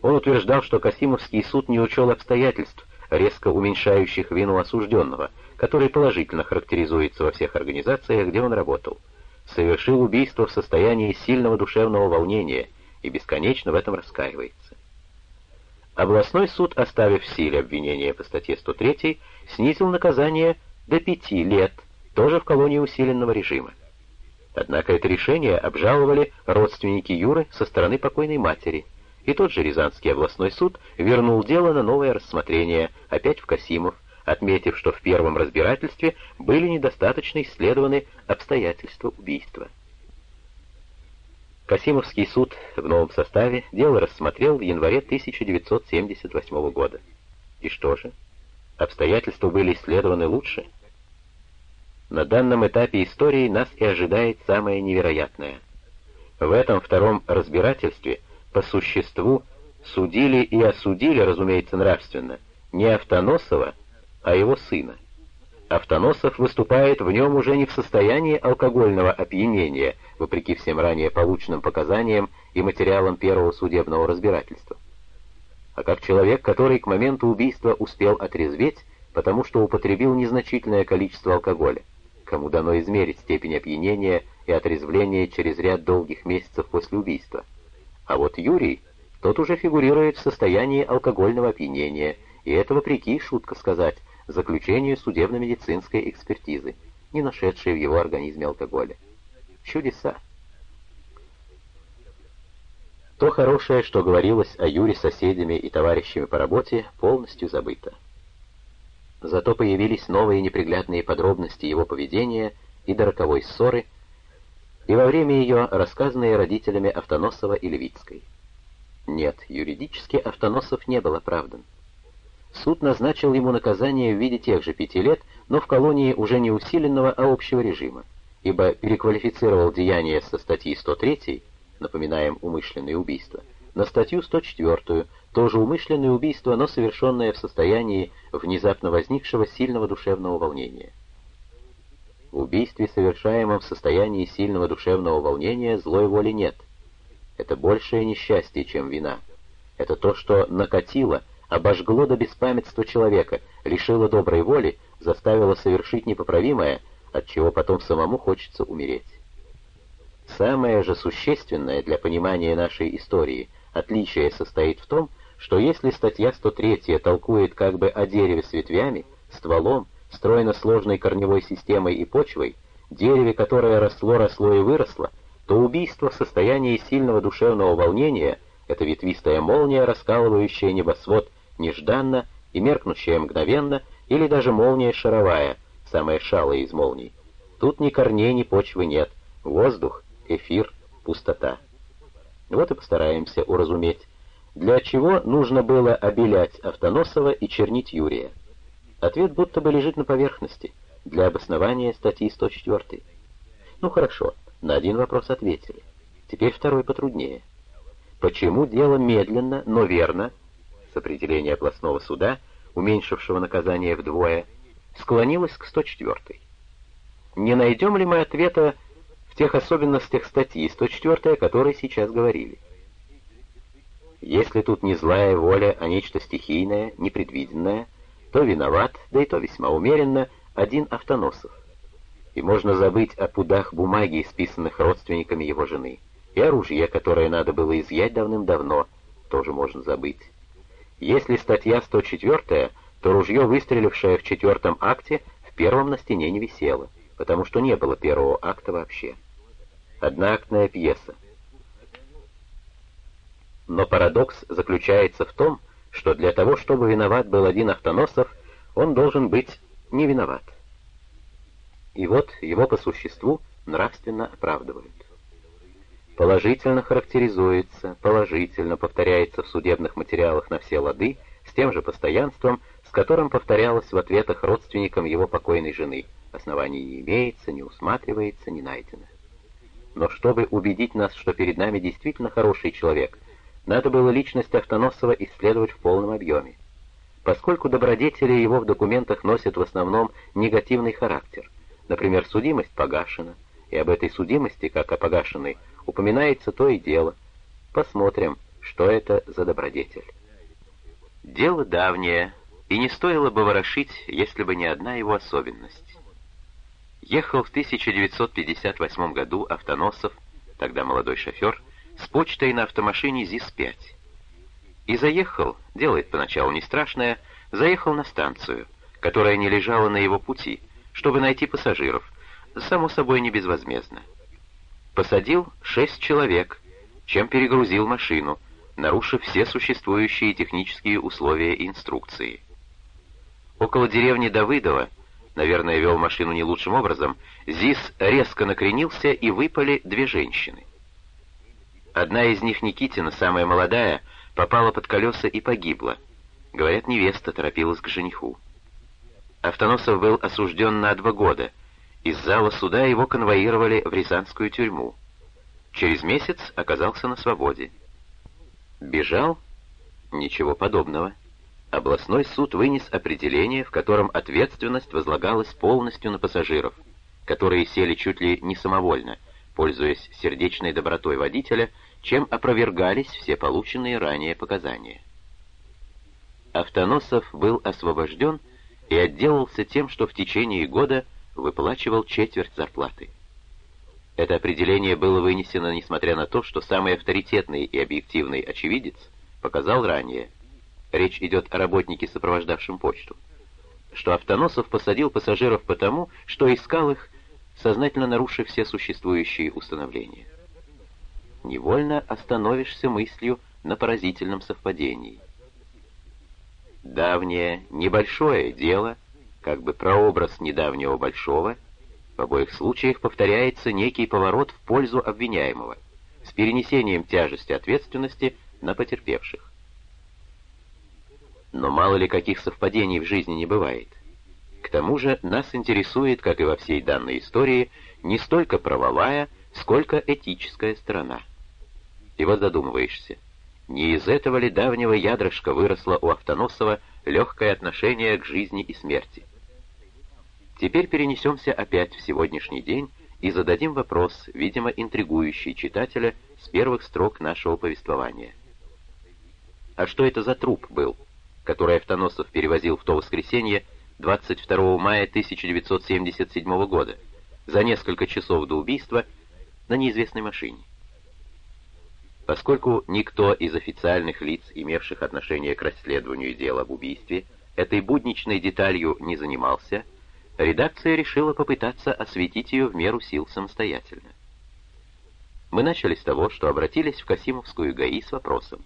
Он утверждал, что Касимовский суд не учел обстоятельств, резко уменьшающих вину осужденного, который положительно характеризуется во всех организациях, где он работал. Совершил убийство в состоянии сильного душевного волнения и бесконечно в этом раскаивается. Областной суд, оставив в силе обвинение по статье 103, снизил наказание до пяти лет, тоже в колонии усиленного режима. Однако это решение обжаловали родственники Юры со стороны покойной матери, и тот же Рязанский областной суд вернул дело на новое рассмотрение, опять в Касимов, отметив, что в первом разбирательстве были недостаточно исследованы обстоятельства убийства. Касимовский суд в новом составе дело рассмотрел в январе 1978 года. И что же? Обстоятельства были исследованы лучше? На данном этапе истории нас и ожидает самое невероятное. В этом втором разбирательстве по существу судили и осудили, разумеется, нравственно, не Автоносова, а его сына. Автоносов выступает в нем уже не в состоянии алкогольного опьянения, вопреки всем ранее полученным показаниям и материалам первого судебного разбирательства, а как человек, который к моменту убийства успел отрезветь, потому что употребил незначительное количество алкоголя кому дано измерить степень опьянения и отрезвления через ряд долгих месяцев после убийства. А вот Юрий, тот уже фигурирует в состоянии алкогольного опьянения, и это вопреки, шутка сказать, заключению судебно-медицинской экспертизы, не нашедшей в его организме алкоголя. Чудеса! То хорошее, что говорилось о Юре соседями и товарищами по работе, полностью забыто. Зато появились новые неприглядные подробности его поведения и до роковой ссоры, и во время ее рассказанные родителями Автоносова и Левицкой. Нет, юридически Автоносов не был оправдан. Суд назначил ему наказание в виде тех же пяти лет, но в колонии уже не усиленного, а общего режима, ибо переквалифицировал деяние со статьи 103, напоминаем умышленное убийство, на статью 104, тоже умышленное убийство, но совершенное в состоянии внезапно возникшего сильного душевного волнения. В убийстве, совершаемом в состоянии сильного душевного волнения, злой воли нет. Это большее несчастье, чем вина. Это то, что накатило, обожгло до беспамятства человека, лишило доброй воли, заставило совершить непоправимое, от чего потом самому хочется умереть. Самое же существенное для понимания нашей истории отличие состоит в том, что если статья 103 толкует как бы о дереве с ветвями, стволом, стройно сложной корневой системой и почвой, дереве, которое росло, росло и выросло, то убийство в состоянии сильного душевного волнения — это ветвистая молния, раскалывающая небосвод нежданно и меркнущая мгновенно, или даже молния шаровая, самая шалая из молний. Тут ни корней, ни почвы нет, воздух, эфир, пустота. Вот и постараемся уразуметь, для чего нужно было обелять Автоносова и чернить Юрия? Ответ будто бы лежит на поверхности, для обоснования статьи 104. Ну хорошо, на один вопрос ответили. Теперь второй потруднее. Почему дело медленно, но верно, с определения областного суда, уменьшившего наказание вдвое, склонилось к 104? Не найдем ли мы ответа в тех особенностях статьи 104, о которой сейчас говорили? Если тут не злая воля, а нечто стихийное, непредвиденное, то виноват, да и то весьма умеренно, один Автоносов. И можно забыть о пудах бумаги, исписанных родственниками его жены, и о которое надо было изъять давным-давно, тоже можно забыть. Если статья 104, то ружье, выстрелившее в четвертом акте, в первом на стене не висело, потому что не было первого акта вообще. Одноактная пьеса. Но парадокс заключается в том, что для того, чтобы виноват был один Автоносов, он должен быть не виноват. И вот его по существу нравственно оправдывают. Положительно характеризуется, положительно повторяется в судебных материалах на все лады, с тем же постоянством, с которым повторялось в ответах родственникам его покойной жены. Оснований не имеется, не усматривается, не найдено. Но чтобы убедить нас, что перед нами действительно хороший человек, надо было личность Автоносова исследовать в полном объеме. Поскольку добродетели его в документах носят в основном негативный характер, например, судимость погашена, и об этой судимости, как о погашенной, упоминается то и дело. Посмотрим, что это за добродетель. Дело давнее, и не стоило бы ворошить, если бы не одна его особенность. Ехал в 1958 году Автоносов, тогда молодой шофер, с почтой на автомашине ЗИС-5. И заехал, делает поначалу не страшное, заехал на станцию, которая не лежала на его пути, чтобы найти пассажиров, само собой не безвозмездно. Посадил шесть человек, чем перегрузил машину, нарушив все существующие технические условия и инструкции. Около деревни Давыдова, наверное, вел машину не лучшим образом, ЗИС резко накренился и выпали две женщины. Одна из них, Никитина, самая молодая, попала под колеса и погибла. Говорят, невеста торопилась к жениху. Автоносов был осужден на два года — из зала суда его конвоировали в Рязанскую тюрьму. Через месяц оказался на свободе. Бежал? Ничего подобного. Областной суд вынес определение, в котором ответственность возлагалась полностью на пассажиров, которые сели чуть ли не самовольно, пользуясь сердечной добротой водителя, чем опровергались все полученные ранее показания. Автоносов был освобожден и отделался тем, что в течение года выплачивал четверть зарплаты. Это определение было вынесено, несмотря на то, что самый авторитетный и объективный очевидец показал ранее, речь идет о работнике, сопровождавшем почту, что Автоносов посадил пассажиров потому, что искал их, сознательно нарушив все существующие установления. Невольно остановишься мыслью на поразительном совпадении. Давнее, небольшое дело — как бы прообраз недавнего большого, в обоих случаях повторяется некий поворот в пользу обвиняемого, с перенесением тяжести ответственности на потерпевших. Но мало ли каких совпадений в жизни не бывает. К тому же нас интересует, как и во всей данной истории, не столько правовая, сколько этическая сторона. И вот задумываешься, не из этого ли давнего ядрышка выросло у Автоносова легкое отношение к жизни и смерти? Теперь перенесемся опять в сегодняшний день и зададим вопрос, видимо, интригующий читателя с первых строк нашего повествования. А что это за труп был, который Автоносов перевозил в то воскресенье 22 мая 1977 года, за несколько часов до убийства, на неизвестной машине? Поскольку никто из официальных лиц, имевших отношение к расследованию дела об убийстве, этой будничной деталью не занимался, редакция решила попытаться осветить ее в меру сил самостоятельно. Мы начали с того, что обратились в Касимовскую ГАИ с вопросом,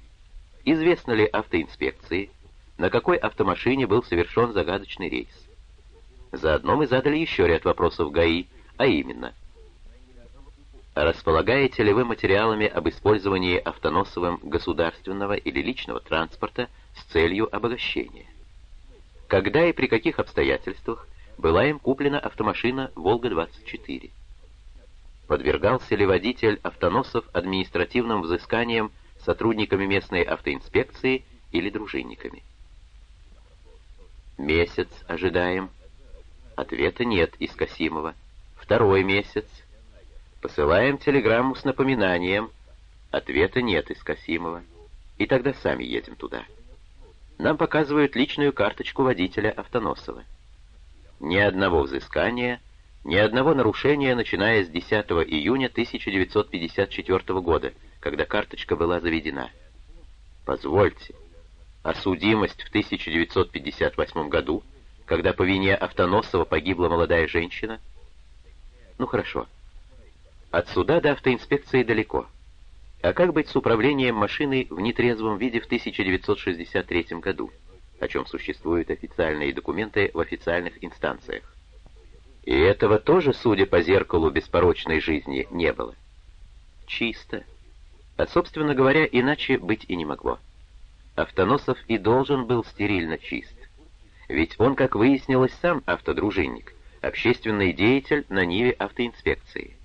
известно ли автоинспекции, на какой автомашине был совершен загадочный рейс. Заодно мы задали еще ряд вопросов ГАИ, а именно, располагаете ли вы материалами об использовании автоносовым государственного или личного транспорта с целью обогащения? Когда и при каких обстоятельствах была им куплена автомашина «Волга-24». Подвергался ли водитель автоносов административным взысканиям сотрудниками местной автоинспекции или дружинниками? Месяц ожидаем. Ответа нет из Касимова. Второй месяц. Посылаем телеграмму с напоминанием. Ответа нет из Касимова. И тогда сами едем туда. Нам показывают личную карточку водителя Автоносова. Ни одного взыскания, ни одного нарушения, начиная с 10 июня 1954 года, когда карточка была заведена. Позвольте, А судимость в 1958 году, когда по вине Автоносова погибла молодая женщина? Ну хорошо. От суда до автоинспекции далеко. А как быть с управлением машиной в нетрезвом виде в 1963 году, о чем существуют официальные документы в официальных инстанциях? И этого тоже, судя по зеркалу беспорочной жизни, не было. Чисто. А, собственно говоря, иначе быть и не могло. Автоносов и должен был стерильно чист. Ведь он, как выяснилось, сам автодружинник, общественный деятель на Ниве автоинспекции.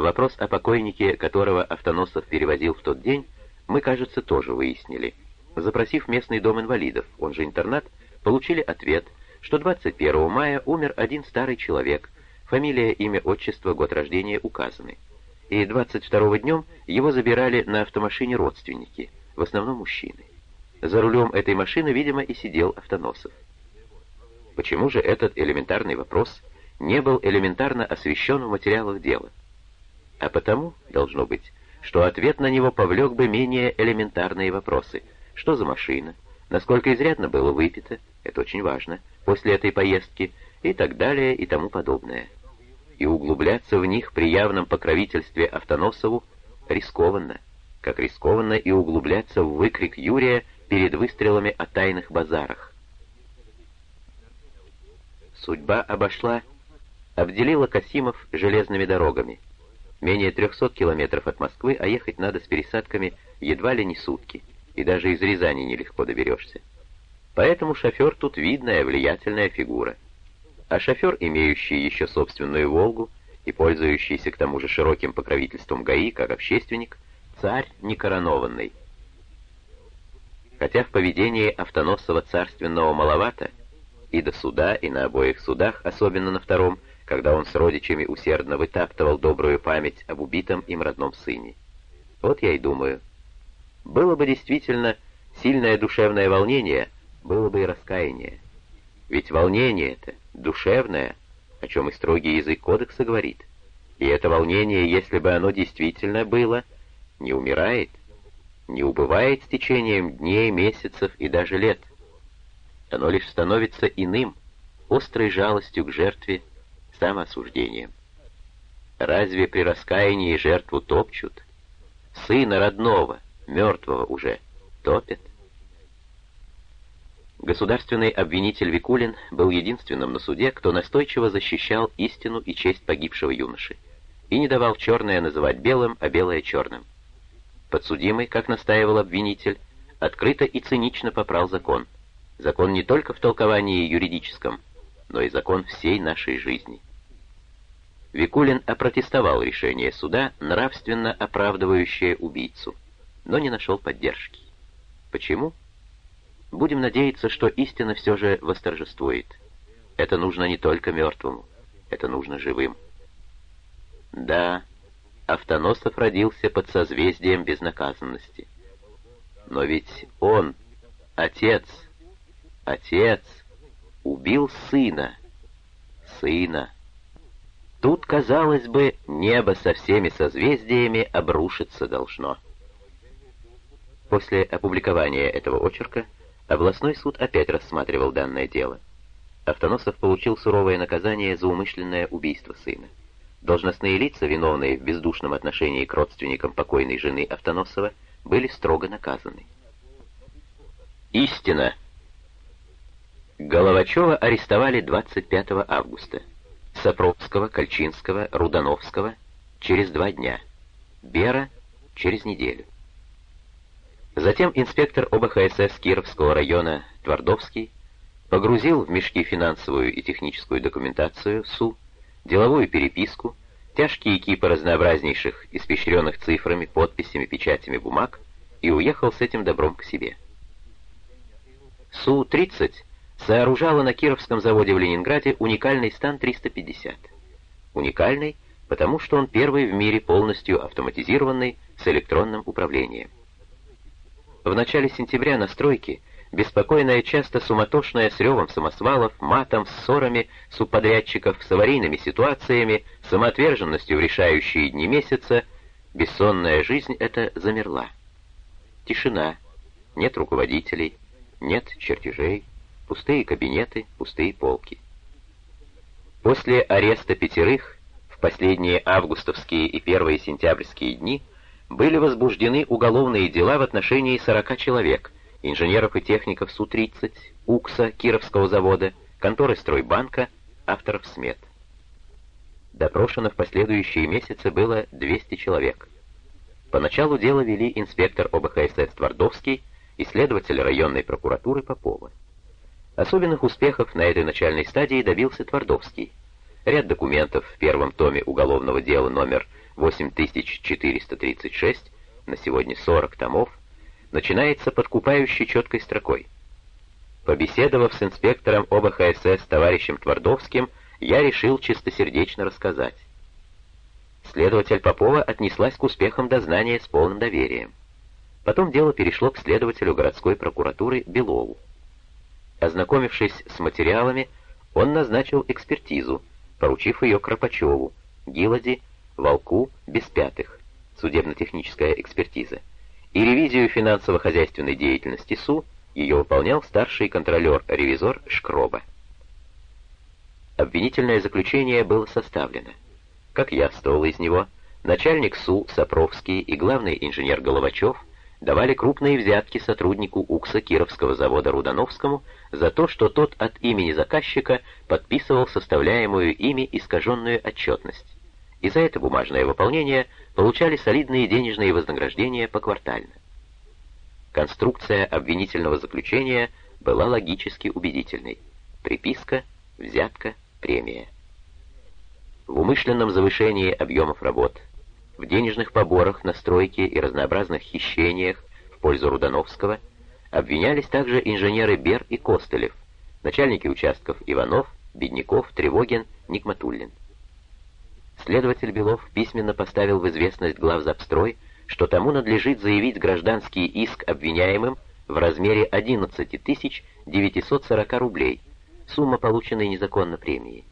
Вопрос о покойнике, которого Автоносов перевозил в тот день, мы, кажется, тоже выяснили. Запросив местный дом инвалидов, он же интернат, получили ответ, что 21 мая умер один старый человек, фамилия, имя, отчество, год рождения указаны. И 22 днем его забирали на автомашине родственники, в основном мужчины. За рулем этой машины, видимо, и сидел Автоносов. Почему же этот элементарный вопрос не был элементарно освещен в материалах дела? А потому, должно быть, что ответ на него повлек бы менее элементарные вопросы. Что за машина? Насколько изрядно было выпито? Это очень важно. После этой поездки и так далее и тому подобное. И углубляться в них при явном покровительстве Автоносову рискованно, как рискованно и углубляться в выкрик Юрия перед выстрелами о тайных базарах. Судьба обошла, обделила Касимов железными дорогами — Менее 300 километров от Москвы, а ехать надо с пересадками едва ли не сутки, и даже из Рязани нелегко доберешься. Поэтому шофер тут видная, влиятельная фигура. А шофер, имеющий еще собственную «Волгу» и пользующийся к тому же широким покровительством ГАИ, как общественник, царь некоронованный. Хотя в поведении Автоносова царственного маловато, и до суда, и на обоих судах, особенно на втором, когда он с родичами усердно вытаптывал добрую память об убитом им родном сыне. Вот я и думаю, было бы действительно сильное душевное волнение, было бы и раскаяние. Ведь волнение это душевное, о чем и строгий язык кодекса говорит. И это волнение, если бы оно действительно было, не умирает, не убывает с течением дней, месяцев и даже лет. Оно лишь становится иным, острой жалостью к жертве, самоосуждением. Разве при раскаянии жертву топчут? Сына родного, мертвого уже, топят? Государственный обвинитель Викулин был единственным на суде, кто настойчиво защищал истину и честь погибшего юноши и не давал черное называть белым, а белое черным. Подсудимый, как настаивал обвинитель, открыто и цинично попрал закон. Закон не только в толковании юридическом, но и закон всей нашей жизни. Викулин опротестовал решение суда, нравственно оправдывающее убийцу, но не нашел поддержки. Почему? Будем надеяться, что истина все же восторжествует. Это нужно не только мертвому, это нужно живым. Да, Автоносов родился под созвездием безнаказанности. Но ведь он, отец, отец, убил сына, сына. Тут, казалось бы, небо со всеми созвездиями обрушиться должно. После опубликования этого очерка областной суд опять рассматривал данное дело. Автоносов получил суровое наказание за умышленное убийство сына. Должностные лица, виновные в бездушном отношении к родственникам покойной жены Автоносова, были строго наказаны. Истина! Головачева арестовали 25 августа. Сапровского, Кольчинского, Рудановского через два дня, Бера через неделю. Затем инспектор ОБХСС Кировского района Твардовский погрузил в мешки финансовую и техническую документацию СУ, деловую переписку, тяжкие кипы разнообразнейших, испещренных цифрами, подписями, печатями бумаг и уехал с этим добром к себе. Су-30 сооружала на Кировском заводе в Ленинграде уникальный стан 350. Уникальный, потому что он первый в мире полностью автоматизированный с электронным управлением. В начале сентября на стройке, беспокойная часто суматошная с ревом самосвалов, матом, ссорами субподрядчиков, с аварийными ситуациями, самоотверженностью в решающие дни месяца, бессонная жизнь эта замерла. Тишина, нет руководителей, нет чертежей, пустые кабинеты, пустые полки. После ареста пятерых в последние августовские и первые сентябрьские дни были возбуждены уголовные дела в отношении 40 человек, инженеров и техников Су-30, УКСа, Кировского завода, конторы Стройбанка, авторов смет. Допрошено в последующие месяцы было 200 человек. Поначалу дело вели инспектор ОБХСС Твардовский и следователь районной прокуратуры Попова. Особенных успехов на этой начальной стадии добился Твардовский. Ряд документов в первом томе уголовного дела номер 8436, на сегодня 40 томов, начинается подкупающей четкой строкой. Побеседовав с инспектором ОБХСС товарищем Твардовским, я решил чистосердечно рассказать. Следователь Попова отнеслась к успехам дознания с полным доверием. Потом дело перешло к следователю городской прокуратуры Белову. Ознакомившись с материалами, он назначил экспертизу, поручив ее Кропачеву, Гилади, Волку, Беспятых, судебно-техническая экспертиза, и ревизию финансово-хозяйственной деятельности СУ ее выполнял старший контролер-ревизор Шкроба. Обвинительное заключение было составлено. Как явствовало из него, начальник СУ Сапровский и главный инженер Головачев давали крупные взятки сотруднику УКСа Кировского завода Рудановскому за то, что тот от имени заказчика подписывал составляемую ими искаженную отчетность. И за это бумажное выполнение получали солидные денежные вознаграждения поквартально. Конструкция обвинительного заключения была логически убедительной. Приписка, взятка, премия. В умышленном завышении объемов работ, в денежных поборах на стройке и разнообразных хищениях в пользу Рудановского обвинялись также инженеры Бер и Костылев, начальники участков Иванов, Бедняков, Тревогин, Никматуллин. Следователь Белов письменно поставил в известность главзапстрой, что тому надлежит заявить гражданский иск обвиняемым в размере 11 940 рублей, сумма полученной незаконно премии.